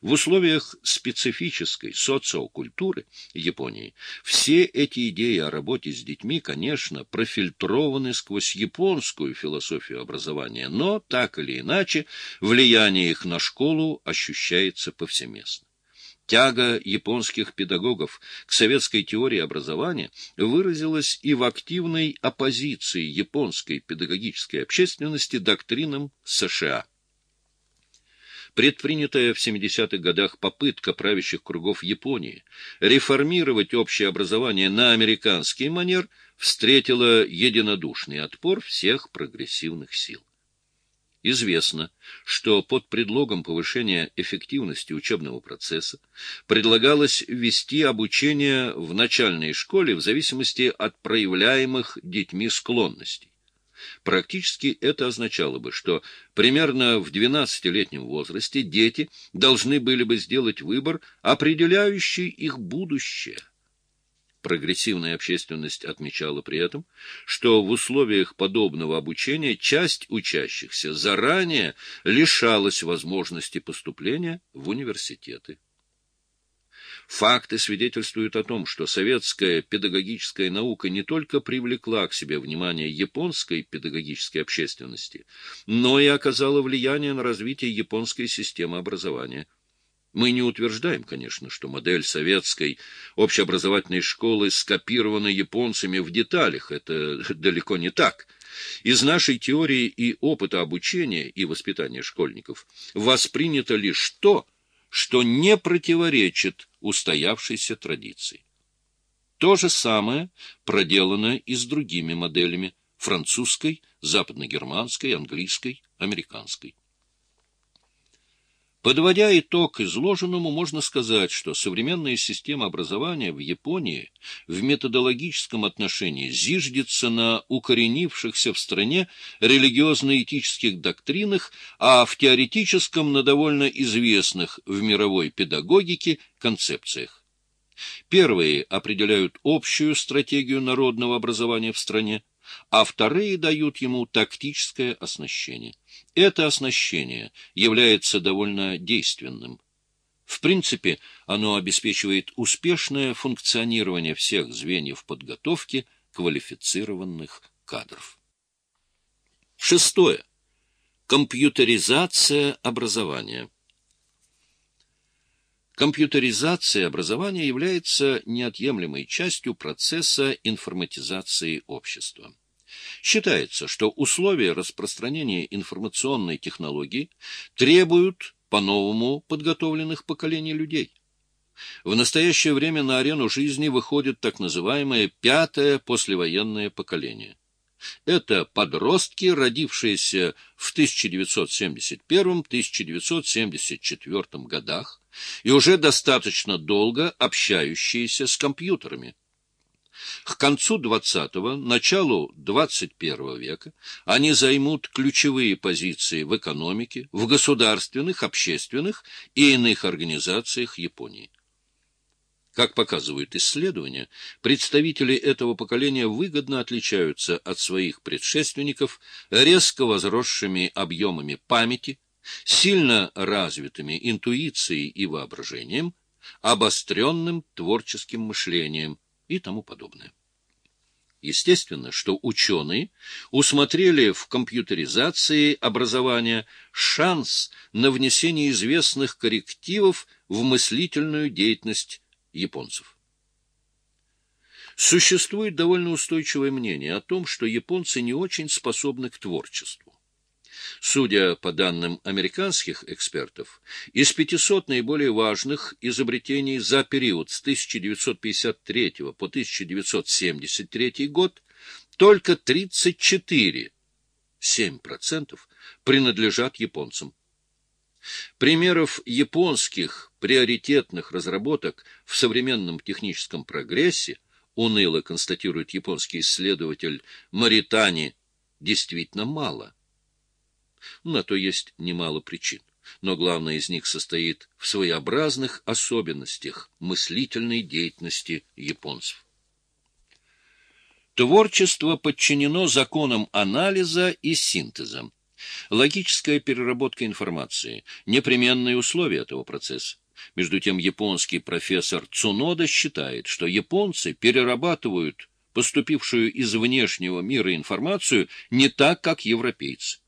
В условиях специфической социокультуры Японии все эти идеи о работе с детьми, конечно, профильтрованы сквозь японскую философию образования, но, так или иначе, влияние их на школу ощущается повсеместно. Тяга японских педагогов к советской теории образования выразилась и в активной оппозиции японской педагогической общественности доктринам США. Предпринятая в 70-х годах попытка правящих кругов Японии реформировать общее образование на американский манер встретила единодушный отпор всех прогрессивных сил. Известно, что под предлогом повышения эффективности учебного процесса предлагалось ввести обучение в начальной школе в зависимости от проявляемых детьми склонностей. Практически это означало бы, что примерно в 12-летнем возрасте дети должны были бы сделать выбор, определяющий их будущее – Прогрессивная общественность отмечала при этом, что в условиях подобного обучения часть учащихся заранее лишалась возможности поступления в университеты. Факты свидетельствуют о том, что советская педагогическая наука не только привлекла к себе внимание японской педагогической общественности, но и оказала влияние на развитие японской системы образования – мы не утверждаем, конечно, что модель советской общеобразовательной школы скопирована японцами в деталях. Это далеко не так. Из нашей теории и опыта обучения и воспитания школьников воспринято лишь то, что не противоречит устоявшейся традиции. То же самое проделано и с другими моделями – французской, западногерманской, английской, американской. Подводя итог изложенному, можно сказать, что современная система образования в Японии в методологическом отношении зиждется на укоренившихся в стране религиозно-этических доктринах, а в теоретическом на довольно известных в мировой педагогике концепциях. Первые определяют общую стратегию народного образования в стране, а вторые дают ему тактическое оснащение. Это оснащение является довольно действенным. В принципе, оно обеспечивает успешное функционирование всех звеньев подготовки квалифицированных кадров. Шестое. Компьютеризация образования. Компьютеризация образования является неотъемлемой частью процесса информатизации общества. Считается, что условия распространения информационной технологии требуют по-новому подготовленных поколений людей. В настоящее время на арену жизни выходит так называемое пятое послевоенное поколение. Это подростки, родившиеся в 1971-1974 годах и уже достаточно долго общающиеся с компьютерами. К концу XX – началу XXI века они займут ключевые позиции в экономике, в государственных, общественных и иных организациях Японии. Как показывают исследования, представители этого поколения выгодно отличаются от своих предшественников резко возросшими объемами памяти, сильно развитыми интуицией и воображением, обостренным творческим мышлением и тому подобное. Естественно, что ученые усмотрели в компьютеризации образования шанс на внесение известных коррективов в мыслительную деятельность японцев. Существует довольно устойчивое мнение о том, что японцы не очень способны к творчеству. Судя по данным американских экспертов, из 500 наиболее важных изобретений за период с 1953 по 1973 год только 34, 7% принадлежат японцам. Примеров японских приоритетных разработок в современном техническом прогрессе, уныло констатирует японский исследователь Маритани, действительно мало. На то есть немало причин, но главное из них состоит в своеобразных особенностях мыслительной деятельности японцев. Творчество подчинено законам анализа и синтеза. Логическая переработка информации – непременное условие этого процесса. Между тем японский профессор Цунода считает, что японцы перерабатывают поступившую из внешнего мира информацию не так, как европейцы.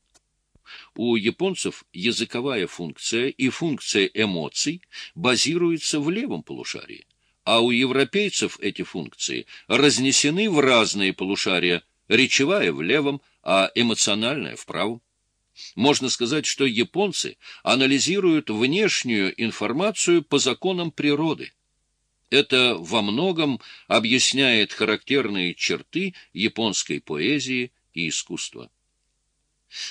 У японцев языковая функция и функция эмоций базируются в левом полушарии, а у европейцев эти функции разнесены в разные полушария, речевая в левом, а эмоциональная в правом. Можно сказать, что японцы анализируют внешнюю информацию по законам природы. Это во многом объясняет характерные черты японской поэзии и искусства.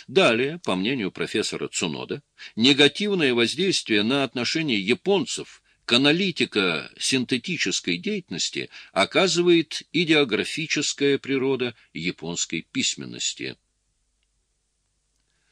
Далее, по мнению профессора Цунода, негативное воздействие на отношение японцев к аналитико-синтетической деятельности оказывает идеографическая природа японской письменности –